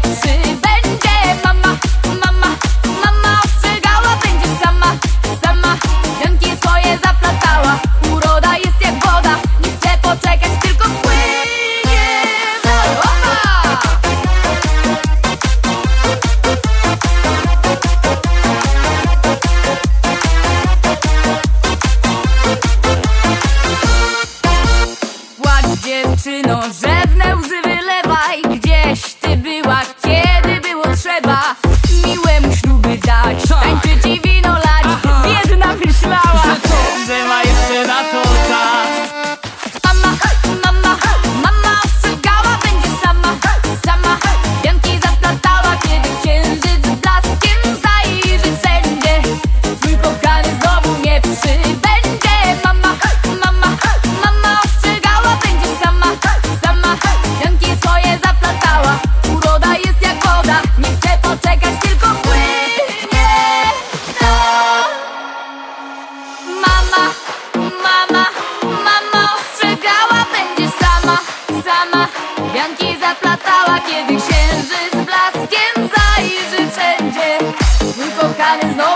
decepção. kiedy księżyc blaskiem zajrzy wszędzie Mój kochany znowu